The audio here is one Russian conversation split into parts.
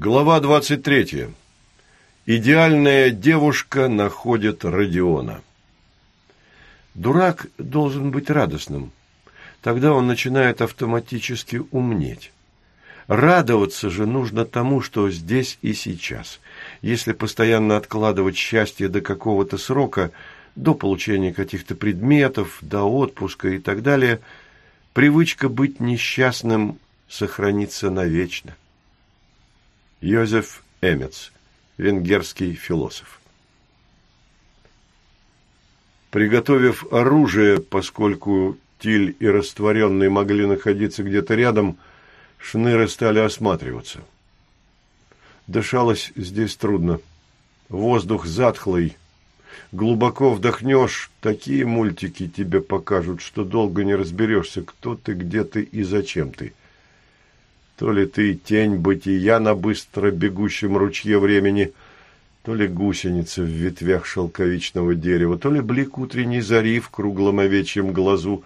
Глава 23. Идеальная девушка находит Родиона. Дурак должен быть радостным. Тогда он начинает автоматически умнеть. Радоваться же нужно тому, что здесь и сейчас. Если постоянно откладывать счастье до какого-то срока, до получения каких-то предметов, до отпуска и так далее, привычка быть несчастным сохранится навечно. Йозеф Эмец, венгерский философ. Приготовив оружие, поскольку Тиль и Растворенный могли находиться где-то рядом, шныры стали осматриваться. Дышалось здесь трудно. Воздух затхлый. Глубоко вдохнешь, такие мультики тебе покажут, что долго не разберешься, кто ты, где ты и зачем ты. То ли ты тень бытия на быстро бегущем ручье времени, то ли гусеница в ветвях шелковичного дерева, то ли блик утренней зари в круглом овечьем глазу,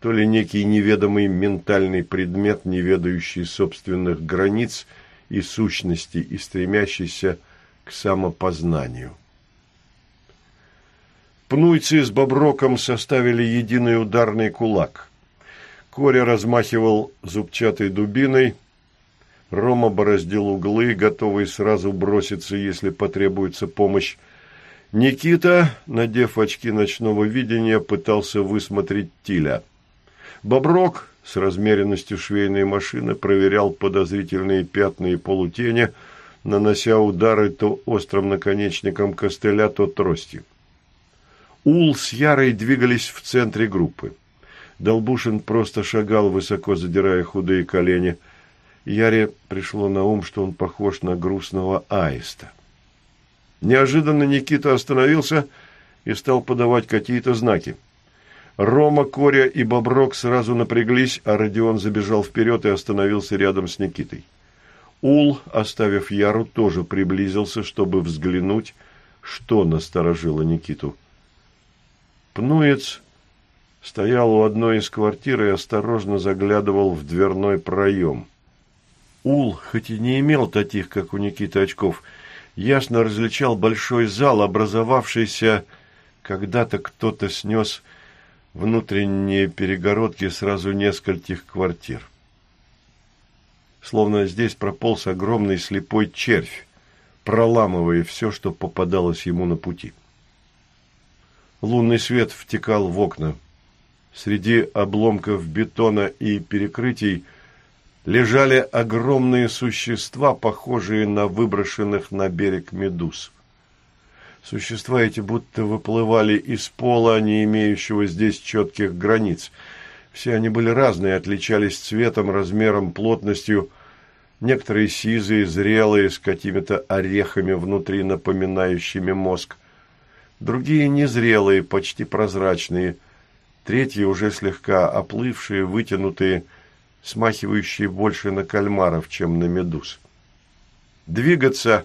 то ли некий неведомый ментальный предмет, не ведающий собственных границ и сущности и стремящийся к самопознанию. Пнуйцы с Боброком составили единый ударный кулак. Коря размахивал зубчатой дубиной, Рома бороздил углы, готовый сразу броситься, если потребуется помощь. Никита, надев очки ночного видения, пытался высмотреть Тиля. Боброк с размеренностью швейной машины проверял подозрительные пятна и полутени, нанося удары то острым наконечником костыля, то тростью. Ул с Ярой двигались в центре группы. Долбушин просто шагал, высоко задирая худые колени – Яре пришло на ум, что он похож на грустного аиста. Неожиданно Никита остановился и стал подавать какие-то знаки. Рома, Коря и Боброк сразу напряглись, а Родион забежал вперед и остановился рядом с Никитой. Ул, оставив Яру, тоже приблизился, чтобы взглянуть, что насторожило Никиту. Пнуец стоял у одной из квартир и осторожно заглядывал в дверной проем. Ул, хоть и не имел таких, как у Никиты, очков, ясно различал большой зал, образовавшийся, когда-то кто-то снес внутренние перегородки сразу нескольких квартир. Словно здесь прополз огромный слепой червь, проламывая все, что попадалось ему на пути. Лунный свет втекал в окна. Среди обломков бетона и перекрытий лежали огромные существа, похожие на выброшенных на берег медуз. Существа эти будто выплывали из пола, не имеющего здесь четких границ. Все они были разные, отличались цветом, размером, плотностью. Некоторые сизые, зрелые, с какими-то орехами внутри, напоминающими мозг. Другие незрелые, почти прозрачные. Третьи уже слегка оплывшие, вытянутые, смахивающие больше на кальмаров, чем на медуз. Двигаться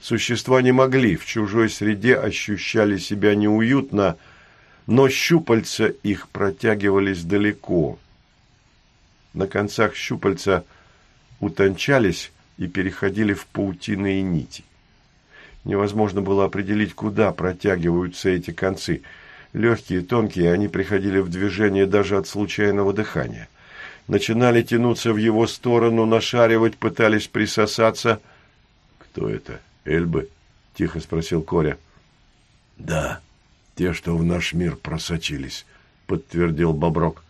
существа не могли, в чужой среде ощущали себя неуютно, но щупальца их протягивались далеко. На концах щупальца утончались и переходили в паутиные нити. Невозможно было определить, куда протягиваются эти концы. Легкие, тонкие, они приходили в движение даже от случайного дыхания начинали тянуться в его сторону, нашаривать, пытались присосаться. «Кто это? Эльбы?» — тихо спросил Коря. «Да, те, что в наш мир просочились», — подтвердил Боброк.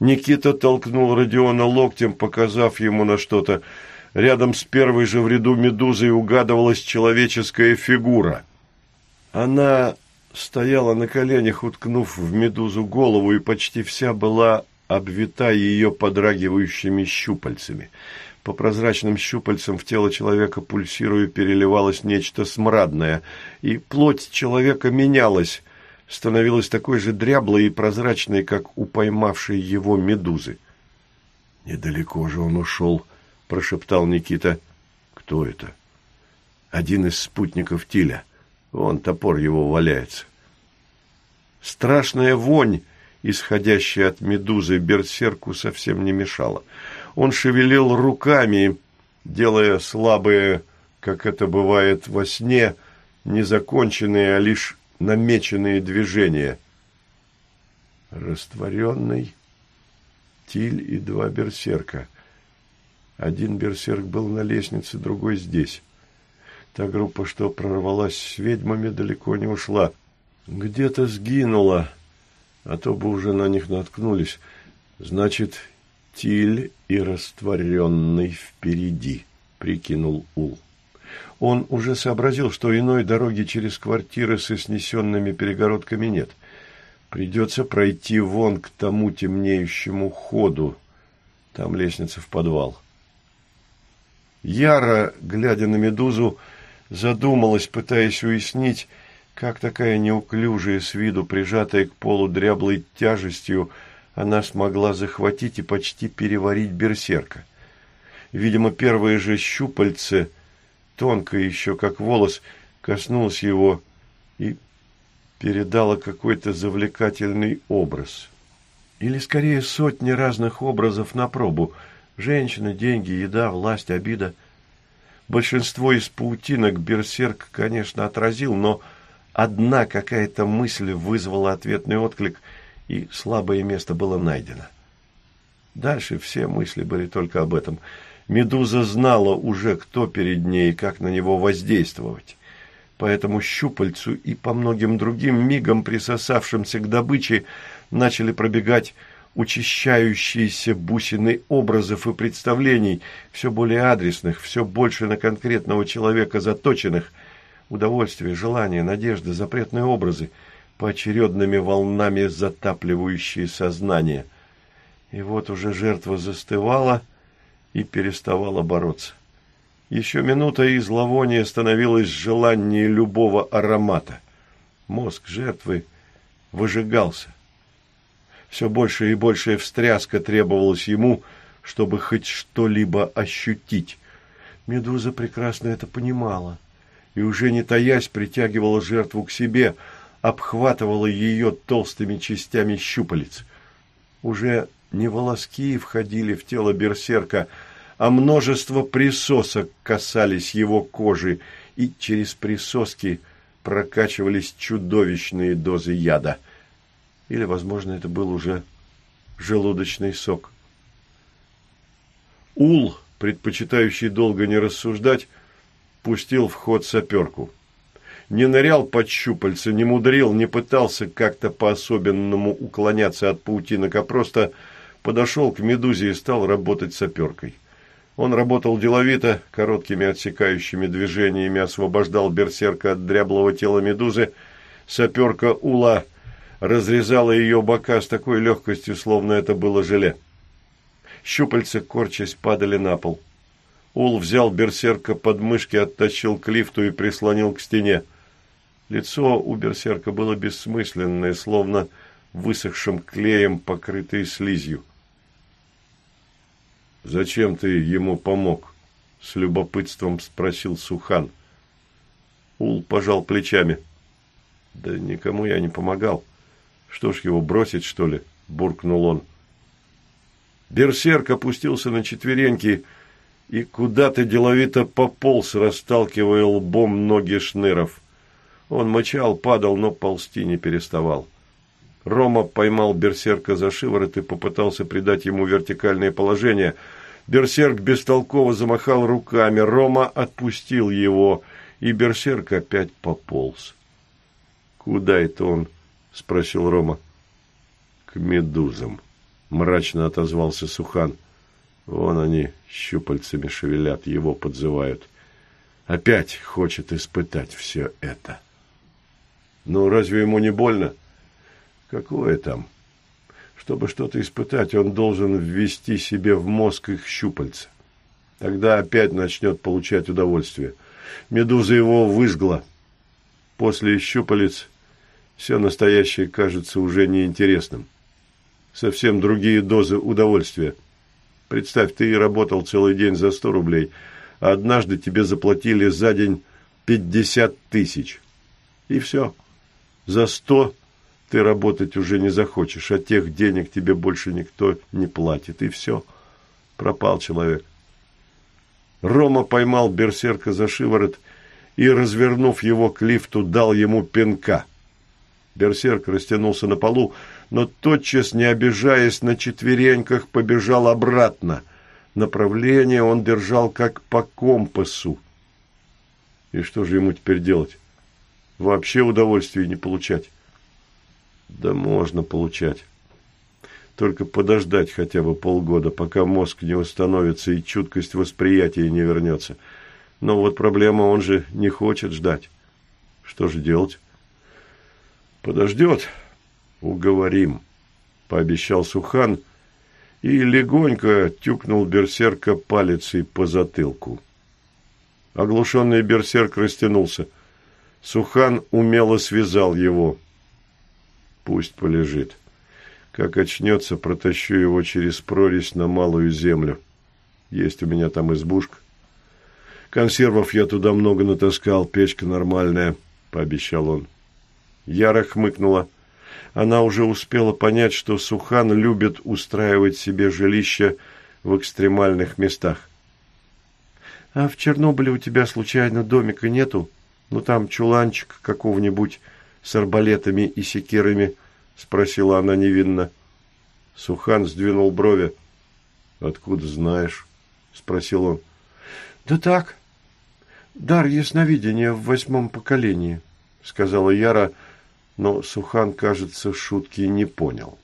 Никита толкнул Родиона локтем, показав ему на что-то. Рядом с первой же в ряду медузой угадывалась человеческая фигура. Она стояла на коленях, уткнув в медузу голову, и почти вся была обвитая ее подрагивающими щупальцами. По прозрачным щупальцам в тело человека пульсируя переливалось нечто смрадное, и плоть человека менялась, становилась такой же дряблой и прозрачной, как у поймавшей его медузы. «Недалеко же он ушел», — прошептал Никита. «Кто это?» «Один из спутников Тиля. Вон топор его валяется». Страшная вонь исходящая от медузы, берсерку совсем не мешала. Он шевелил руками, делая слабые, как это бывает во сне, незаконченные, а лишь намеченные движения. Растворенный, Тиль и два берсерка. Один берсерк был на лестнице, другой здесь. Та группа, что прорвалась с ведьмами, далеко не ушла. Где-то сгинула, а то бы уже на них наткнулись. Значит, Тиль и растворенный впереди, прикинул Ул. Он уже сообразил, что иной дороги через квартиры со снесенными перегородками нет. Придется пройти вон к тому темнеющему ходу. Там лестница в подвал. Яра, глядя на медузу, задумалась, пытаясь уяснить, как такая неуклюжая с виду, прижатая к полу дряблой тяжестью, она смогла захватить и почти переварить берсерка. Видимо, первые же щупальце, тонкое еще как волос, коснулось его и передало какой-то завлекательный образ. Или, скорее, сотни разных образов на пробу. Женщина, деньги, еда, власть, обида – Большинство из паутинок берсерк, конечно, отразил, но одна какая-то мысль вызвала ответный отклик, и слабое место было найдено. Дальше все мысли были только об этом. Медуза знала уже, кто перед ней и как на него воздействовать. Поэтому щупальцу и по многим другим мигам, присосавшимся к добыче, начали пробегать учащающиеся бусины образов и представлений, все более адресных, все больше на конкретного человека заточенных, удовольствие, желание, надежды, запретные образы, поочередными волнами затапливающие сознание. И вот уже жертва застывала и переставала бороться. Еще минута, и зловоние становилось желание любого аромата. Мозг жертвы выжигался. Все больше и большая встряска требовалась ему, чтобы хоть что-либо ощутить. Медуза прекрасно это понимала и, уже не таясь, притягивала жертву к себе, обхватывала ее толстыми частями щупалец. Уже не волоски входили в тело берсерка, а множество присосок касались его кожи, и через присоски прокачивались чудовищные дозы яда – или, возможно, это был уже желудочный сок. Ул, предпочитающий долго не рассуждать, пустил в ход саперку. Не нырял под щупальца, не мудрил, не пытался как-то по-особенному уклоняться от паутинок, а просто подошел к медузе и стал работать саперкой. Он работал деловито, короткими отсекающими движениями освобождал берсерка от дряблого тела медузы. Саперка Ула разрезала ее бока с такой легкостью, словно это было желе. Щупальца, корчась, падали на пол. Ул взял берсерка под мышки, оттащил к лифту и прислонил к стене. Лицо у берсерка было бессмысленное, словно высохшим клеем, покрытое слизью. «Зачем ты ему помог?» — с любопытством спросил Сухан. Ул пожал плечами. «Да никому я не помогал. Что ж его бросить, что ли? буркнул он. Берсерк опустился на четвереньки и куда-то деловито пополз, расталкивая лбом ноги шныров. Он мычал, падал, но ползти не переставал. Рома поймал берсерка за шиворот и попытался придать ему вертикальное положение. Берсерк бестолково замахал руками, Рома отпустил его, и берсерк опять пополз. Куда это он – спросил Рома. «К медузам», – мрачно отозвался Сухан. «Вон они щупальцами шевелят, его подзывают. Опять хочет испытать все это». «Ну, разве ему не больно?» «Какое там?» Чтобы что-то испытать, он должен ввести себе в мозг их щупальца. Тогда опять начнет получать удовольствие. Медуза его выжгла. После щупалец все настоящее кажется уже неинтересным. Совсем другие дозы удовольствия. Представь, ты работал целый день за сто рублей, а однажды тебе заплатили за день пятьдесят тысяч. И все. За сто ты работать уже не захочешь, а тех денег тебе больше никто не платит. И все. Пропал человек. Рома поймал берсерка за шиворот и, развернув его к лифту, дал ему пинка. Берсерк растянулся на полу, но тотчас, не обижаясь, на четвереньках побежал обратно. Направление он держал как по компасу. И что же ему теперь делать? Вообще удовольствия не получать. Да можно получать. Только подождать хотя бы полгода, пока мозг не восстановится и чуткость восприятия не вернется. Но вот проблема, он же не хочет ждать. Что же делать? Подождет. Уговорим, пообещал Сухан и легонько тюкнул берсерка палицей по затылку. Оглушенный берсерк растянулся. Сухан умело связал его. Пусть полежит. Как очнется, протащу его через прорезь на малую землю. Есть у меня там избушка. Консервов я туда много натаскал, печка нормальная, пообещал он. Яра хмыкнула. Она уже успела понять, что Сухан любит устраивать себе жилище в экстремальных местах. А в Чернобыле у тебя случайно домика нету? Ну там чуланчик какого-нибудь с арбалетами и секирами, спросила она невинно. Сухан сдвинул брови. Откуда знаешь? спросил он. Да так. Дар ясновидения в восьмом поколении, сказала Яра, но Сухан, кажется, шутки не понял.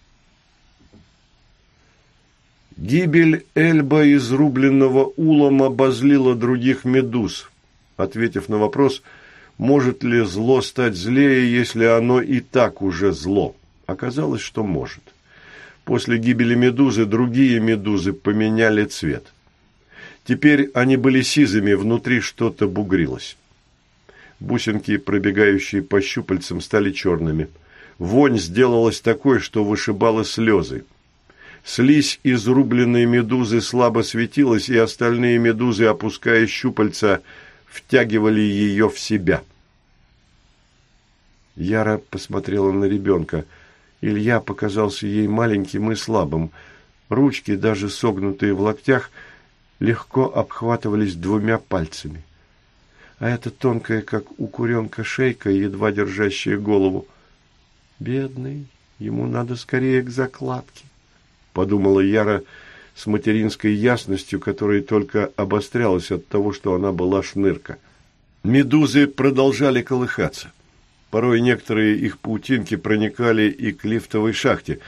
Гибель Эльба изрубленного улом обозлила других медуз, ответив на вопрос, может ли зло стать злее, если оно и так уже зло. Оказалось, что может. После гибели медузы другие медузы поменяли цвет. Теперь они были сизыми, внутри что-то бугрилось. Бусинки, пробегающие по щупальцам, стали черными. Вонь сделалась такой, что вышибала слезы. Слизь изрубленной медузы слабо светилась, и остальные медузы, опуская щупальца, втягивали ее в себя. Яра посмотрела на ребенка. Илья показался ей маленьким и слабым. Ручки, даже согнутые в локтях, легко обхватывались двумя пальцами. А эта тонкая, как у куренка, шейка, едва держащая голову. Бедный, ему надо скорее к закладке. – подумала Яра с материнской ясностью, которая только обострялась от того, что она была шнырка. Медузы продолжали колыхаться. Порой некоторые их паутинки проникали и к лифтовой шахте.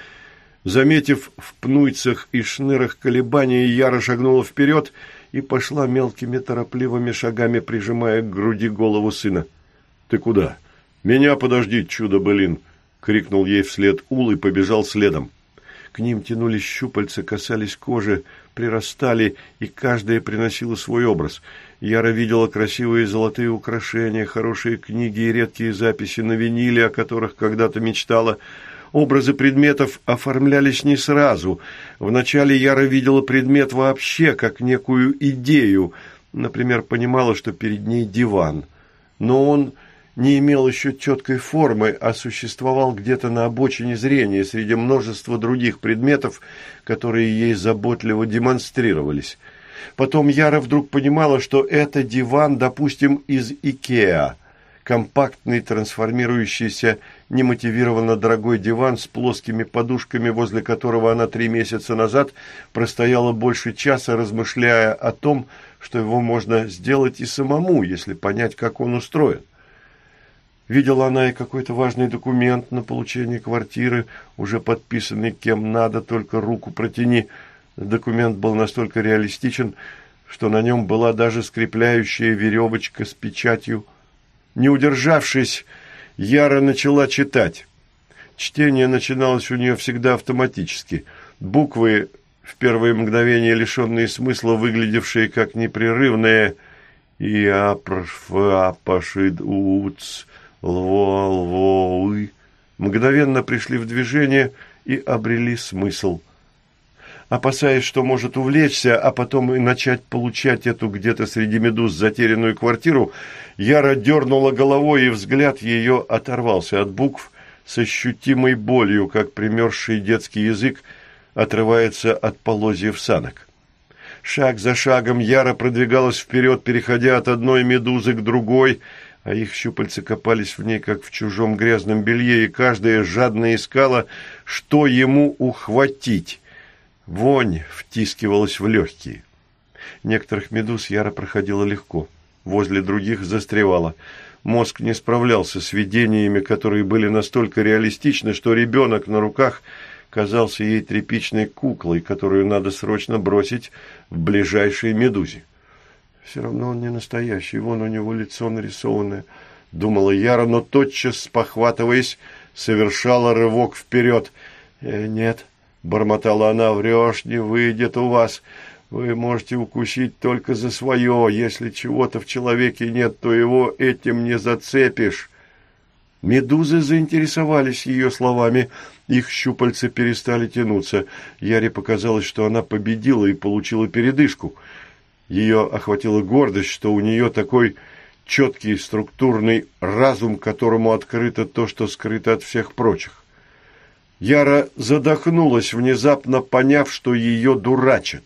Заметив в пнуйцах и шнырах колебания, Яра шагнула вперед и пошла мелкими торопливыми шагами, прижимая к груди голову сына. «Ты куда?» «Меня подожди, чудо-былин!» — крикнул ей вслед Ул и побежал следом. К ним тянулись щупальца, касались кожи, прирастали, и каждая приносила свой образ. Яра видела красивые золотые украшения, хорошие книги и редкие записи на виниле, о которых когда-то мечтала. Образы предметов оформлялись не сразу. Вначале Яра видела предмет вообще, как некую идею. Например, понимала, что перед ней диван. Но он не имел еще четкой формы, а существовал где-то на обочине зрения среди множества других предметов, которые ей заботливо демонстрировались. Потом Яра вдруг понимала, что это диван, допустим, из Икеа, компактный, трансформирующийся, немотивированно дорогой диван с плоскими подушками, возле которого она три месяца назад простояла больше часа, размышляя о том, что его можно сделать и самому, если понять, как он устроен. Видела она и какой-то важный документ на получение квартиры, уже подписанный кем надо, только руку протяни. Документ был настолько реалистичен, что на нем была даже скрепляющая веревочка с печатью. Не удержавшись, Яра начала читать. Чтение начиналось у нее всегда автоматически. Буквы, в первые мгновения лишенные смысла, выглядевшие как непрерывные «И апрфапашид уц», лво, лвоуи мгновенно пришли в движение и обрели смысл. Опасаясь, что может увлечься, а потом и начать получать эту где-то среди медуз затерянную квартиру, Яра дернула головой, и взгляд ее оторвался от букв с ощутимой болью, как примерзший детский язык отрывается от полозьев санок. Шаг за шагом Яра продвигалась вперед, переходя от одной медузы к другой, а их щупальца копались в ней, как в чужом грязном белье, и каждая жадно искала, что ему ухватить. Вонь втискивалась в легкие. Некоторых медуз Яра проходила легко, возле других застревала. Мозг не справлялся с видениями, которые были настолько реалистичны, что ребенок на руках казался ей тряпичной куклой, которую надо срочно бросить в ближайшие медузе. Все равно он не настоящий, вон у него лицо нарисованное, думала Яра, но тотчас, спохватываясь, совершала рывок вперед. «Э, «Нет», — бормотала она, — «врешь, не выйдет у вас. Вы можете укусить только за свое. Если чего-то в человеке нет, то его этим не зацепишь». Медузы заинтересовались ее словами. Их щупальца перестали тянуться. Яре показалось, что она победила и получила передышку — ее охватила гордость, что у нее такой четкий структурный разум, которому открыто то, что скрыто от всех прочих. Яра задохнулась, внезапно поняв, что ее дурачат.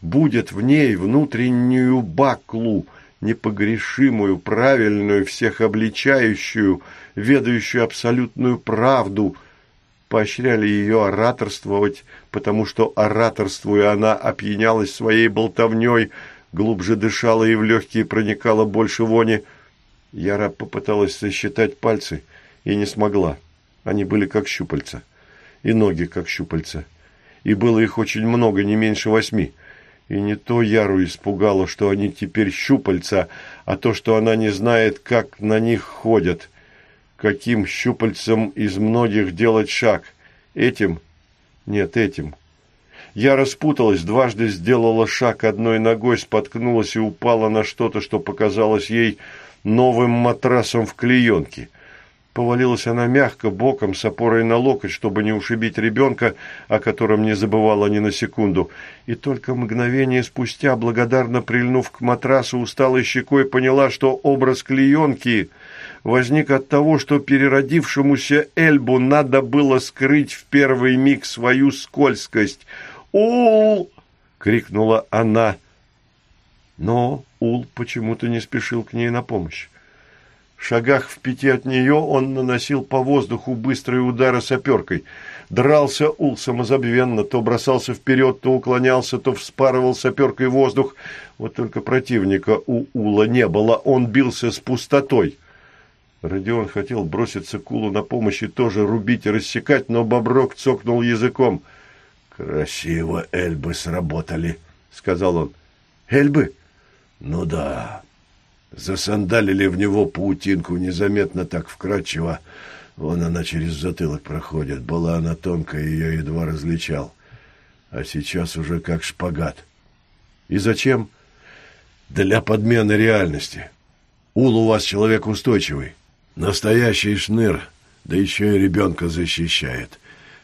Будет в ней внутреннюю баклу, непогрешимую, правильную, всех обличающую, ведающую абсолютную правду – поощряли ее ораторствовать, потому что, ораторствуя, она опьянялась своей болтовней, глубже дышала и в легкие проникала больше вони. Яра попыталась сосчитать пальцы и не смогла. Они были как щупальца, и ноги как щупальца. И было их очень много, не меньше восьми. И не то Яру испугало, что они теперь щупальца, а то, что она не знает, как на них ходят – каким щупальцем из многих делать шаг. Этим? Нет, этим. Я распуталась, дважды сделала шаг одной ногой, споткнулась и упала на что-то, что показалось ей новым матрасом в клеенке. Повалилась она мягко, боком, с опорой на локоть, чтобы не ушибить ребенка, о котором не забывала ни на секунду. И только мгновение спустя, благодарно прильнув к матрасу, усталой щекой поняла, что образ клеенки возник от того, что переродившемуся Эльбу надо было скрыть в первый миг свою скользкость. «Ул!» — крикнула она. Но Ул почему-то не спешил к ней на помощь. Шагах в пяти от нее он наносил по воздуху быстрые удары саперкой. Дрался Ул самозабвенно, то бросался вперед, то уклонялся, то вспарывал саперкой воздух. Вот только противника у Ула не было, он бился с пустотой. Родион хотел броситься к Улу на помощь и тоже рубить и рассекать, но Боброк цокнул языком. «Красиво эльбы сработали», — сказал он. «Эльбы?» «Ну да. Засандалили в него паутинку незаметно так вкрадчиво. Вон она через затылок проходит. Была она тонкая, ее едва различал. А сейчас уже как шпагат». «И зачем?» «Для подмены реальности. Ул у вас человек устойчивый». Настоящий шныр, да еще и ребенка защищает.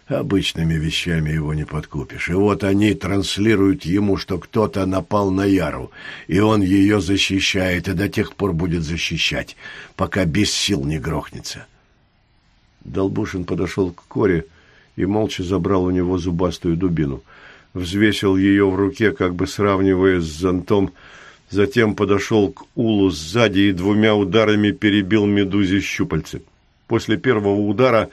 Обычными вещами его не подкупишь. И вот они транслируют ему, что кто-то напал на Яру, и он ее защищает, и до тех пор будет защищать, пока без сил не грохнется. Долбушин подошел к Коре и молча забрал у него зубастую дубину. Взвесил ее в руке, как бы сравнивая с зонтом, Затем подошел к Улу сзади и двумя ударами перебил медузе щупальцы. После первого удара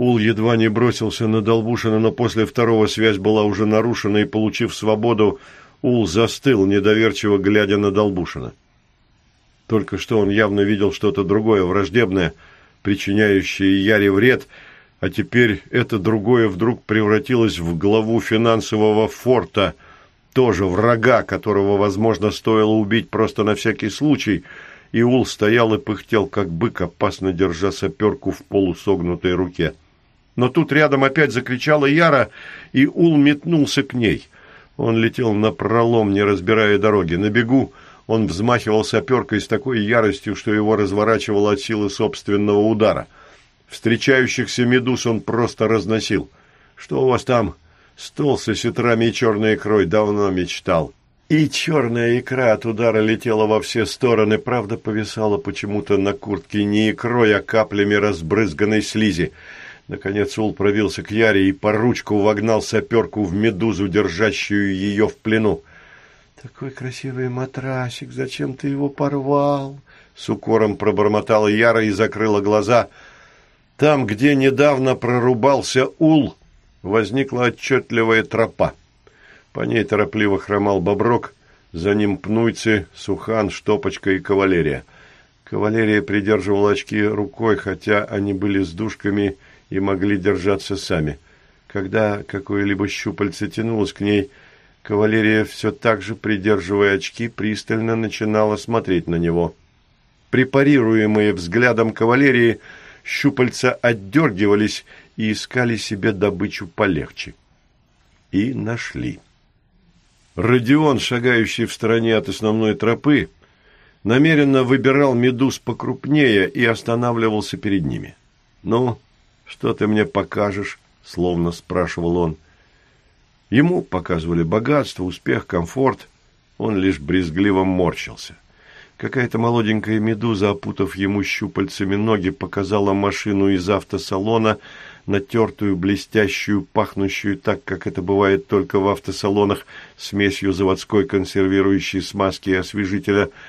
Ул едва не бросился на Долбушина, но после второго связь была уже нарушена, и, получив свободу, Ул застыл, недоверчиво глядя на Долбушина. Только что он явно видел что-то другое, враждебное, причиняющее Яре вред, а теперь это другое вдруг превратилось в главу финансового форта – тоже врага, которого, возможно, стоило убить просто на всякий случай, и Ул стоял и пыхтел, как бык, опасно держа саперку в полусогнутой руке. Но тут рядом опять закричала Яра, и Ул метнулся к ней. Он летел на пролом, не разбирая дороги. На бегу он взмахивал саперкой с такой яростью, что его разворачивало от силы собственного удара. Встречающихся медуз он просто разносил. «Что у вас там?» Стол со сетрами и черной икрой давно мечтал. И черная икра от удара летела во все стороны, правда, повисала почему-то на куртке не икрой, а каплями разбрызганной слизи. Наконец Ул пробился к Яре и по ручку вогнал саперку в медузу, держащую ее в плену. «Такой красивый матрасик, зачем ты его порвал?» С укором пробормотала Яра и закрыла глаза. Там, где недавно прорубался Ул, возникла отчетливая тропа. По ней торопливо хромал Боброк, за ним Пнуйцы, Сухан, Штопочка и Кавалерия. Кавалерия придерживала очки рукой, хотя они были с душками и могли держаться сами. Когда какое-либо щупальце тянулось к ней, кавалерия, все так же придерживая очки, пристально начинала смотреть на него. Препарируемые взглядом кавалерии, щупальца отдергивались и искали себе добычу полегче. И нашли. Родион, шагающий в стороне от основной тропы, намеренно выбирал медуз покрупнее и останавливался перед ними. «Ну, что ты мне покажешь?» – словно спрашивал он. Ему показывали богатство, успех, комфорт. Он лишь брезгливо морщился. Какая-то молоденькая медуза, опутав ему щупальцами ноги, показала машину из автосалона, натертую, блестящую, пахнущую так, как это бывает только в автосалонах, смесью заводской консервирующей смазки и освежителя –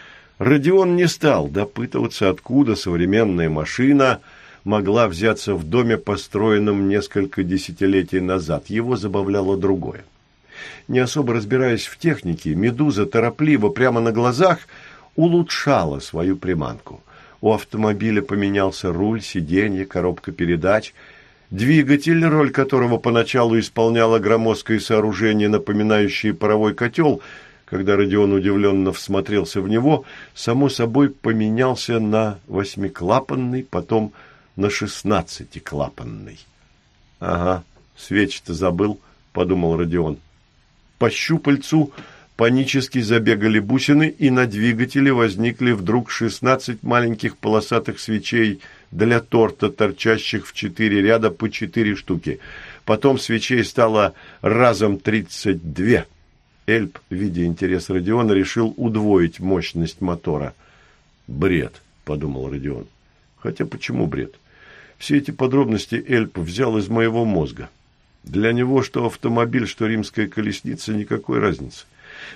Родион не стал допытываться, откуда современная машина могла взяться в доме, построенном несколько десятилетий назад. Его забавляло другое. Не особо разбираясь в технике, «Медуза» торопливо, прямо на глазах, улучшала свою приманку. У автомобиля поменялся руль, сиденье, коробка передач – Двигатель, роль которого поначалу исполняло громоздкое сооружение, напоминающее паровой котел, когда Родион удивленно всмотрелся в него, само собой поменялся на восьмиклапанный, потом на шестнадцатиклапанный. «Ага, свечи-то забыл», — подумал Родион. По щупальцу панически забегали бусины, и на двигателе возникли вдруг шестнадцать маленьких полосатых свечей для торта, торчащих в четыре ряда по четыре штуки. Потом свечей стало разом тридцать две — Эльп, видя интерес Родиона, решил удвоить мощность мотора. «Бред», — подумал Родион. Хотя почему бред? Все эти подробности Эльп взял из моего мозга. Для него что автомобиль, что римская колесница, никакой разницы.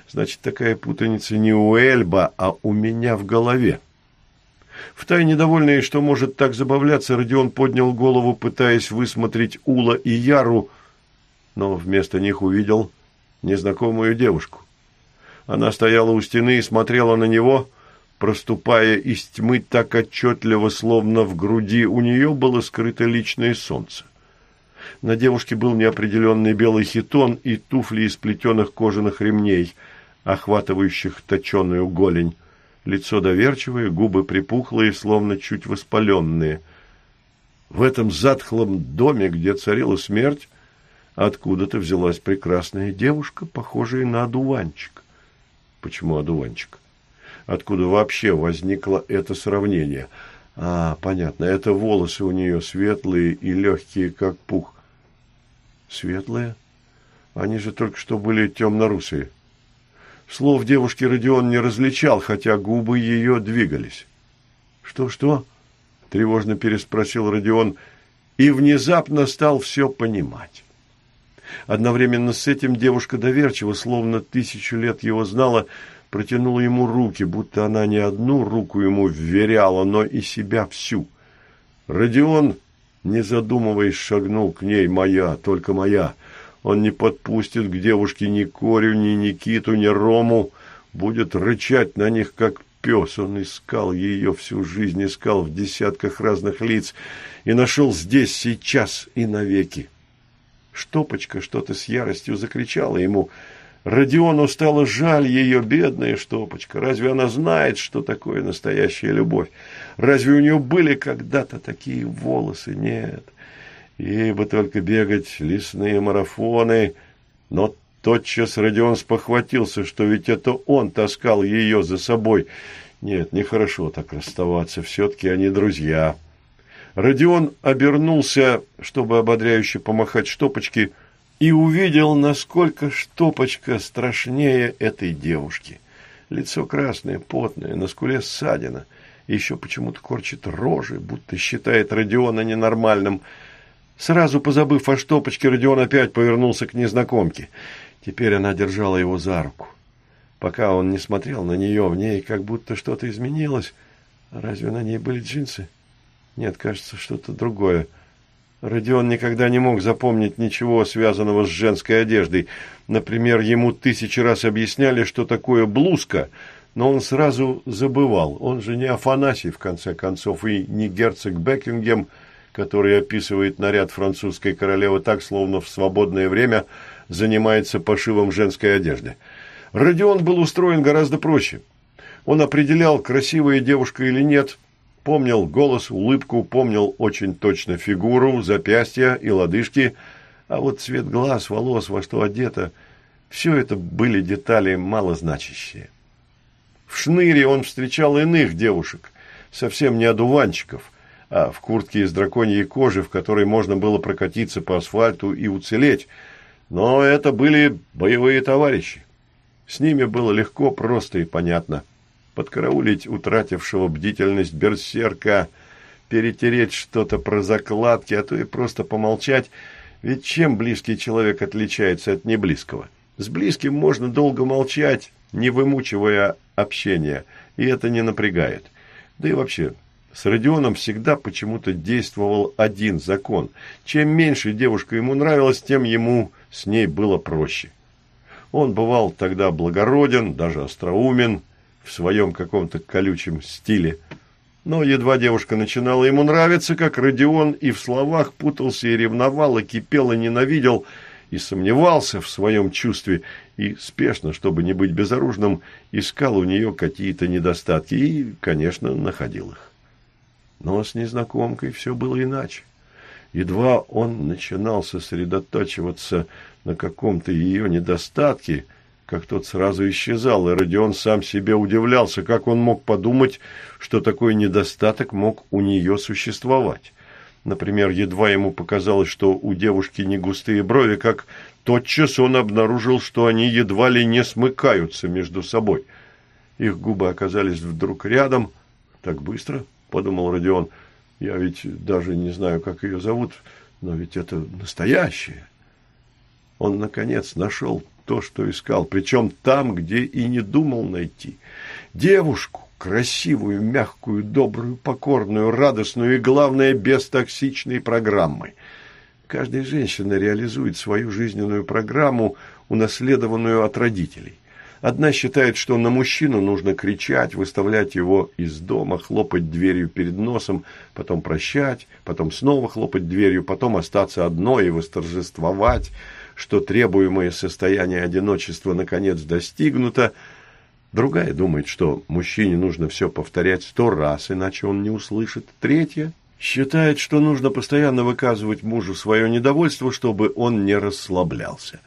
Значит, такая путаница не у Эльба, а у меня в голове. Втайне довольный, что может так забавляться, Родион поднял голову, пытаясь высмотреть Ула и Яру, но вместо них увидел незнакомую девушку. Она стояла у стены и смотрела на него, проступая из тьмы так отчетливо, словно в груди у нее было скрыто личное солнце. На девушке был неопределенный белый хитон и туфли из плетеных кожаных ремней, охватывающих точеную голень. Лицо доверчивое, губы припухлые, словно чуть воспаленные. В этом затхлом доме, где царила смерть, откуда-то взялась прекрасная девушка, похожая на одуванчик. Почему одуванчик? Откуда вообще возникло это сравнение? А, понятно, это волосы у нее светлые и легкие, как пух. Светлые? Они же только что были темно-русые. Слов девушки Родион не различал, хотя губы ее двигались. «Что-что?» – тревожно переспросил Родион и внезапно стал все понимать. Одновременно с этим девушка доверчиво, словно тысячу лет его знала, протянула ему руки, будто она не одну руку ему вверяла, но и себя всю. Родион, не задумываясь, шагнул к ней. «Моя, только моя. Он не подпустит к девушке ни Корю, ни Никиту, ни Рому. Будет рычать на них, как пес. Он искал ее всю жизнь, искал в десятках разных лиц и нашел здесь, сейчас и навеки. Штопочка что-то с яростью закричала ему. Родиону стало жаль ее, бедная Штопочка. Разве она знает, что такое настоящая любовь? Разве у нее были когда-то такие волосы? Нет. Ей бы только бегать лесные марафоны. Но тотчас Родион спохватился, что ведь это он таскал ее за собой. Нет, нехорошо так расставаться. Все-таки они друзья. Родион обернулся, чтобы ободряюще помахать штопочки, и увидел, насколько штопочка страшнее этой девушки. Лицо красное, потное, на скуле ссадина, еще почему-то корчит рожи, будто считает Родиона ненормальным. Сразу позабыв о штопочке, Родион опять повернулся к незнакомке. Теперь она держала его за руку. Пока он не смотрел на нее, в ней как будто что-то изменилось. Разве на ней были джинсы? Нет, кажется, что-то другое. Родион никогда не мог запомнить ничего, связанного с женской одеждой. Например, ему тысячи раз объясняли, что такое блузка, но он сразу забывал. Он же не Афанасий, в конце концов, и не герцог Бекингем, который описывает наряд французской королевы так, словно в свободное время занимается пошивом женской одежды. Родион был устроен гораздо проще. Он определял, красивая девушка или нет, помнил голос, улыбку, помнил очень точно фигуру, запястья и лодыжки, а вот цвет глаз, волос, во что одета – все это были детали малозначащие. В шныре он встречал иных девушек, совсем не одуванчиков, а в куртке из драконьей кожи, в которой можно было прокатиться по асфальту и уцелеть. Но это были боевые товарищи. С ними было легко, просто и понятно. Подкараулить утратившего бдительность берсерка, перетереть что-то про закладки, а то и просто помолчать. Ведь чем близкий человек отличается от неблизкого? С близким можно долго молчать, не вымучивая общения, и это не напрягает. Да и вообще, с Родионом всегда почему-то действовал один закон. Чем меньше девушка ему нравилась, тем ему с ней было проще. Он бывал тогда благороден, даже остроумен, в своем каком-то колючем стиле. Но едва девушка начинала ему нравиться, как Родион и в словах путался и ревновал, и кипел, и ненавидел, и сомневался в своем чувстве, и спешно, чтобы не быть безоружным, искал у нее какие-то недостатки и, конечно, находил их. Но с незнакомкой все было иначе. Едва он начинал сосредотачиваться на каком-то ее недостатке, как тот сразу исчезал, и Родион сам себе удивлялся, как он мог подумать, что такой недостаток мог у нее существовать. Например, едва ему показалось, что у девушки не густые брови, как тотчас он обнаружил, что они едва ли не смыкаются между собой. Их губы оказались вдруг рядом. «Так быстро?» – подумал Родион. «Я ведь даже не знаю, как ее зовут, но ведь это настоящее». Он, наконец, нашел то, что искал, причем там, где и не думал найти. Девушку, красивую, мягкую, добрую, покорную, радостную и, главное, без токсичной программы. Каждая женщина реализует свою жизненную программу, унаследованную от родителей. Одна считает, что на мужчину нужно кричать, выставлять его из дома, хлопать дверью перед носом, потом прощать, потом снова хлопать дверью, потом остаться одной и восторжествовать – что требуемое состояние одиночества наконец достигнуто, другая думает, что мужчине нужно все повторять сто раз, иначе он не услышит, третья считает, что нужно постоянно выказывать мужу свое недовольство, чтобы он не расслаблялся.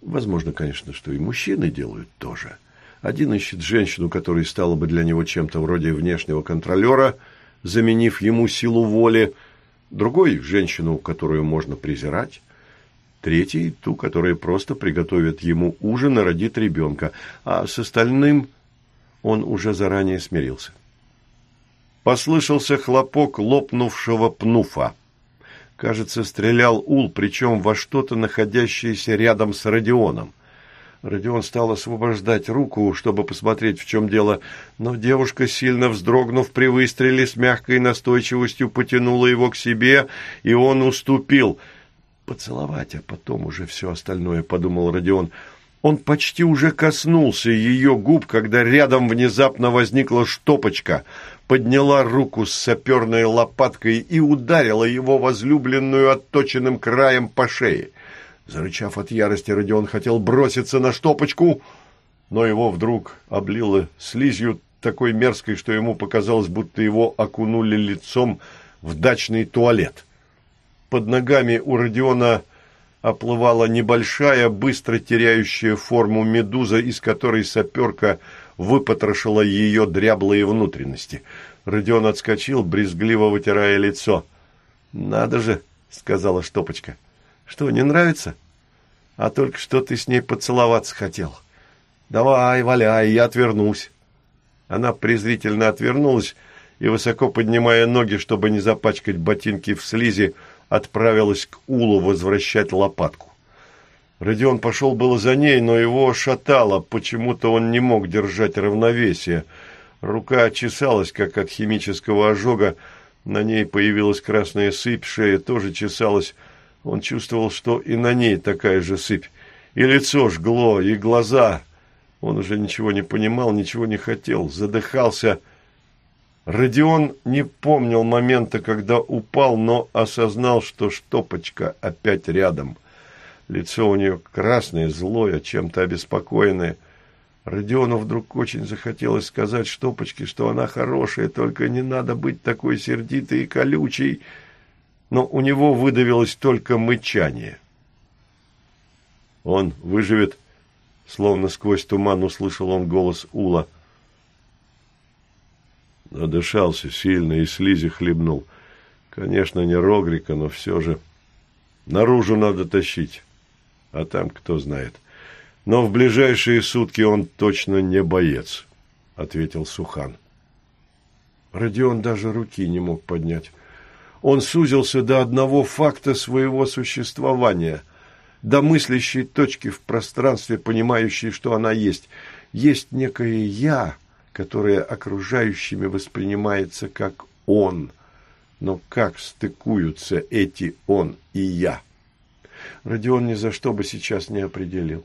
Возможно, конечно, что и мужчины делают то же. Один ищет женщину, которая стала бы для него чем-то вроде внешнего контролера, заменив ему силу воли, другой – женщину, которую можно презирать, Третий – ту, которая просто приготовит ему ужин и родит ребенка, а с остальным он уже заранее смирился. Послышался хлопок лопнувшего пнуфа. Кажется, стрелял ул, причем во что-то находящееся рядом с Родионом. Родион стал освобождать руку, чтобы посмотреть, в чем дело, но девушка, сильно вздрогнув при выстреле, с мягкой настойчивостью потянула его к себе, и он уступил – поцеловать, а потом уже все остальное, подумал Родион. Он почти уже коснулся ее губ, когда рядом внезапно возникла штопочка, подняла руку с саперной лопаткой и ударила его возлюбленную отточенным краем по шее. Зарычав от ярости, Родион хотел броситься на штопочку, но его вдруг облило слизью такой мерзкой, что ему показалось, будто его окунули лицом в дачный туалет. Под ногами у Родиона оплывала небольшая, быстро теряющая форму медуза, из которой саперка выпотрошила ее дряблые внутренности. Родион отскочил, брезгливо вытирая лицо. «Надо же!» — сказала Штопочка. «Что, не нравится? А только что ты с ней поцеловаться хотел. Давай, валяй, я отвернусь». Она презрительно отвернулась и, высоко поднимая ноги, чтобы не запачкать ботинки в слизи, отправилась к Улу возвращать лопатку. Родион пошел было за ней, но его шатало, почему-то он не мог держать равновесие. Рука чесалась, как от химического ожога, на ней появилась красная сыпь, шея тоже чесалась. Он чувствовал, что и на ней такая же сыпь. И лицо жгло, и глаза. Он уже ничего не понимал, ничего не хотел, задыхался. Родион не помнил момента, когда упал, но осознал, что штопочка опять рядом – Лицо у нее красное, злое, чем-то обеспокоенное. Родиону вдруг очень захотелось сказать Штопочке, что она хорошая, только не надо быть такой сердитой и колючей. Но у него выдавилось только мычание. «Он выживет?» Словно сквозь туман услышал он голос Ула. Надышался сильно и слизи хлебнул. Конечно, не Рогрика, но все же. Наружу надо тащить а там кто знает. Но в ближайшие сутки он точно не боец, — ответил Сухан. Родион даже руки не мог поднять. Он сузился до одного факта своего существования, до мыслящей точки в пространстве, понимающей, что она есть. Есть некое «я», которое окружающими воспринимается как «он». Но как стыкуются эти «он» и «я»? Родион ни за что бы сейчас не определил.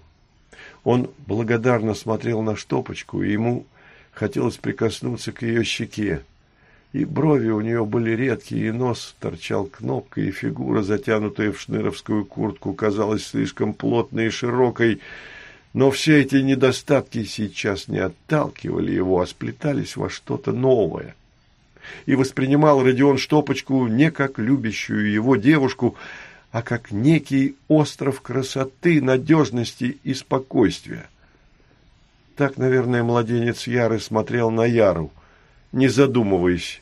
Он благодарно смотрел на штопочку, и ему хотелось прикоснуться к ее щеке. И брови у нее были редкие, и нос торчал кнопкой, и фигура, затянутая в шныровскую куртку, казалась слишком плотной и широкой. Но все эти недостатки сейчас не отталкивали его, а сплетались во что-то новое. И воспринимал Родион Штопочку не как любящую его девушку, а как некий остров красоты, надежности и спокойствия. Так, наверное, младенец Яры смотрел на Яру, не задумываясь,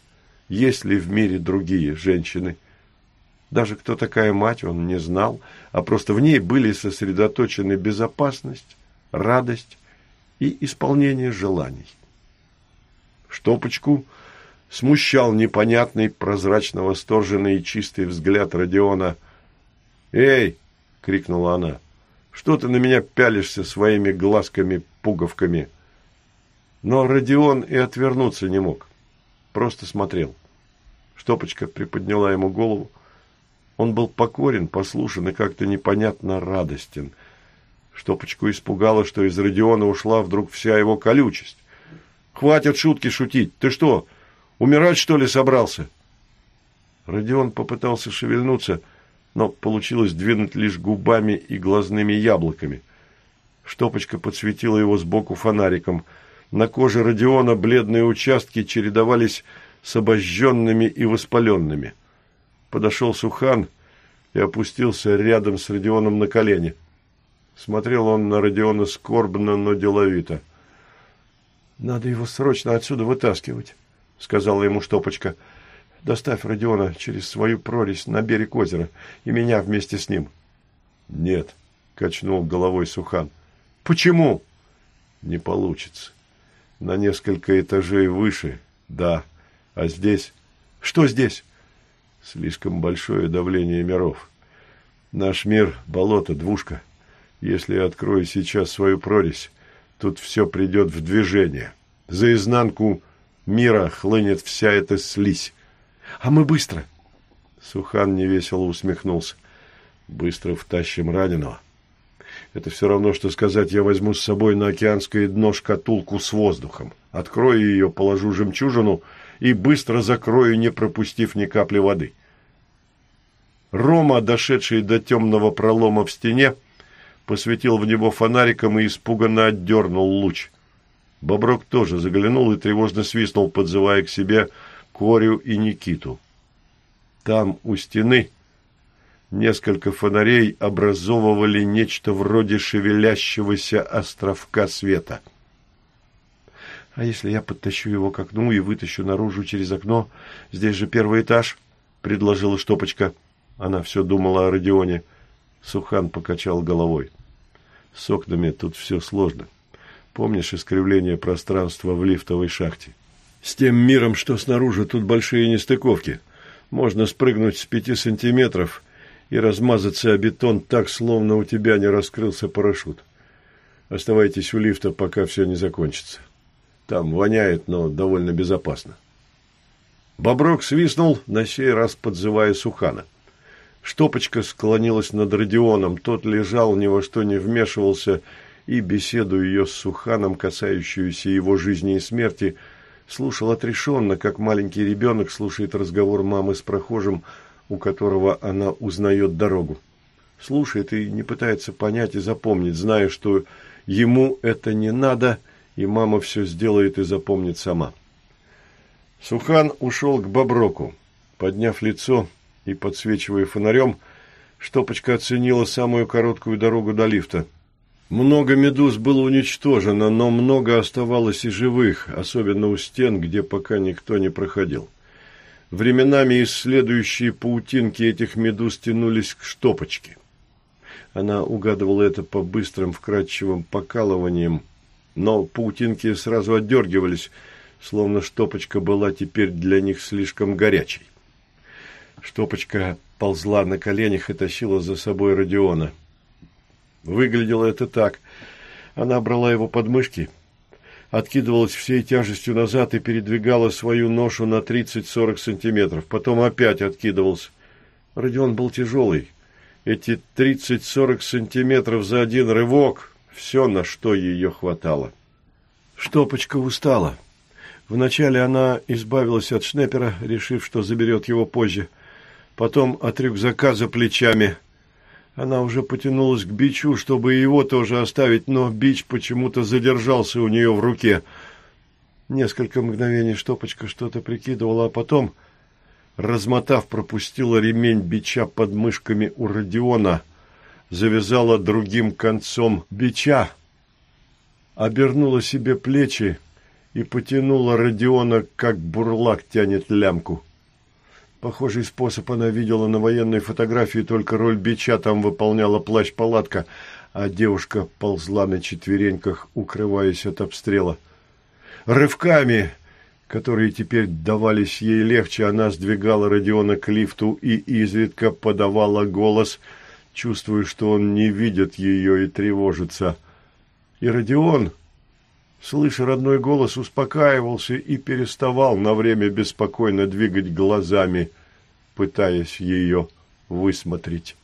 есть ли в мире другие женщины. Даже кто такая мать, он не знал, а просто в ней были сосредоточены безопасность, радость и исполнение желаний. Штопочку смущал непонятный, прозрачно-восторженный и чистый взгляд Родиона – «Эй!» — крикнула она. «Что ты на меня пялишься своими глазками-пуговками?» Но Родион и отвернуться не мог. Просто смотрел. Штопочка приподняла ему голову. Он был покорен, послушен и как-то непонятно радостен. Штопочку испугало, что из Родиона ушла вдруг вся его колючесть. «Хватит шутки шутить! Ты что, умирать, что ли, собрался?» Родион попытался шевельнуться, но получилось двинуть лишь губами и глазными яблоками. Штопочка подсветила его сбоку фонариком. На коже Родиона бледные участки чередовались с обожженными и воспаленными. Подошел Сухан и опустился рядом с Родионом на колени. Смотрел он на Родиона скорбно, но деловито. «Надо его срочно отсюда вытаскивать», — сказала ему Штопочка. — Доставь Родиона через свою прорезь на берег озера и меня вместе с ним. — Нет, — качнул головой Сухан. — Почему? — Не получится. На несколько этажей выше, да. А здесь? — Что здесь? — Слишком большое давление миров. Наш мир — болото, двушка. Если я открою сейчас свою прорезь, тут все придет в движение. За изнанку мира хлынет вся эта слизь. А мы быстро. Сухан невесело усмехнулся. Быстро втащим раненого. Это все равно, что сказать, я возьму с собой на океанское дно шкатулку с воздухом. Открою ее, положу жемчужину и быстро закрою, не пропустив ни капли воды. Рома, дошедший до темного пролома в стене, посветил в него фонариком и испуганно отдернул луч. Боброк тоже заглянул и тревожно свистнул, подзывая к себе Корю и Никиту. Там, у стены, несколько фонарей образовывали нечто вроде шевелящегося островка света. «А если я подтащу его к окну и вытащу наружу через окно? Здесь же первый этаж», — предложила Штопочка. Она все думала о Родионе. Сухан покачал головой. «С окнами тут все сложно. Помнишь искривление пространства в лифтовой шахте? С тем миром, что снаружи, тут большие нестыковки. Можно спрыгнуть с пяти сантиметров и размазаться о бетон так, словно у тебя не раскрылся парашют. Оставайтесь у лифта, пока все не закончится. Там воняет, но довольно безопасно. Боброк свистнул, на сей раз подзывая Сухана. Штопочка склонилась над Родионом. Тот лежал, ни во что не вмешивался, и беседу ее с Суханом, касающуюся его жизни и смерти, слушал отрешенно, как маленький ребенок слушает разговор мамы с прохожим, у которого она узнает дорогу. Слушает и не пытается понять и запомнить, зная, что ему это не надо, и мама все сделает и запомнит сама. Сухан ушел к Боброку. Подняв лицо и подсвечивая фонарем, Штопочка оценила самую короткую дорогу до лифта – много медуз было уничтожено, но много оставалось и живых, особенно у стен, где пока никто не проходил. Временами исследующие паутинки этих медуз тянулись к штопочке. Она угадывала это по быстрым вкрадчивым покалываниям, но паутинки сразу отдергивались, словно штопочка была теперь для них слишком горячей. Штопочка ползла на коленях и тащила за собой Родиона – Выглядело это так. Она брала его подмышки, откидывалась всей тяжестью назад и передвигала свою ношу на 30-40 сантиметров. Потом опять откидывался. Родион был тяжелый. Эти 30-40 сантиметров за один рывок – все, на что ее хватало. Штопочка устала. Вначале она избавилась от шнепера, решив, что заберет его позже. Потом от рюкзака за плечами – она уже потянулась к бичу, чтобы его тоже оставить, но бич почему-то задержался у нее в руке. Несколько мгновений штопочка что-то прикидывала, а потом, размотав, пропустила ремень бича под мышками у Родиона, завязала другим концом бича, обернула себе плечи и потянула Родиона, как бурлак тянет лямку. Похожий способ она видела на военной фотографии, только роль бича там выполняла плащ-палатка, а девушка ползла на четвереньках, укрываясь от обстрела. Рывками, которые теперь давались ей легче, она сдвигала Родиона к лифту и изредка подавала голос, чувствуя, что он не видит ее и тревожится. И Родион, слыша родной голос, успокаивался и переставал на время беспокойно двигать глазами, пытаясь ее высмотреть.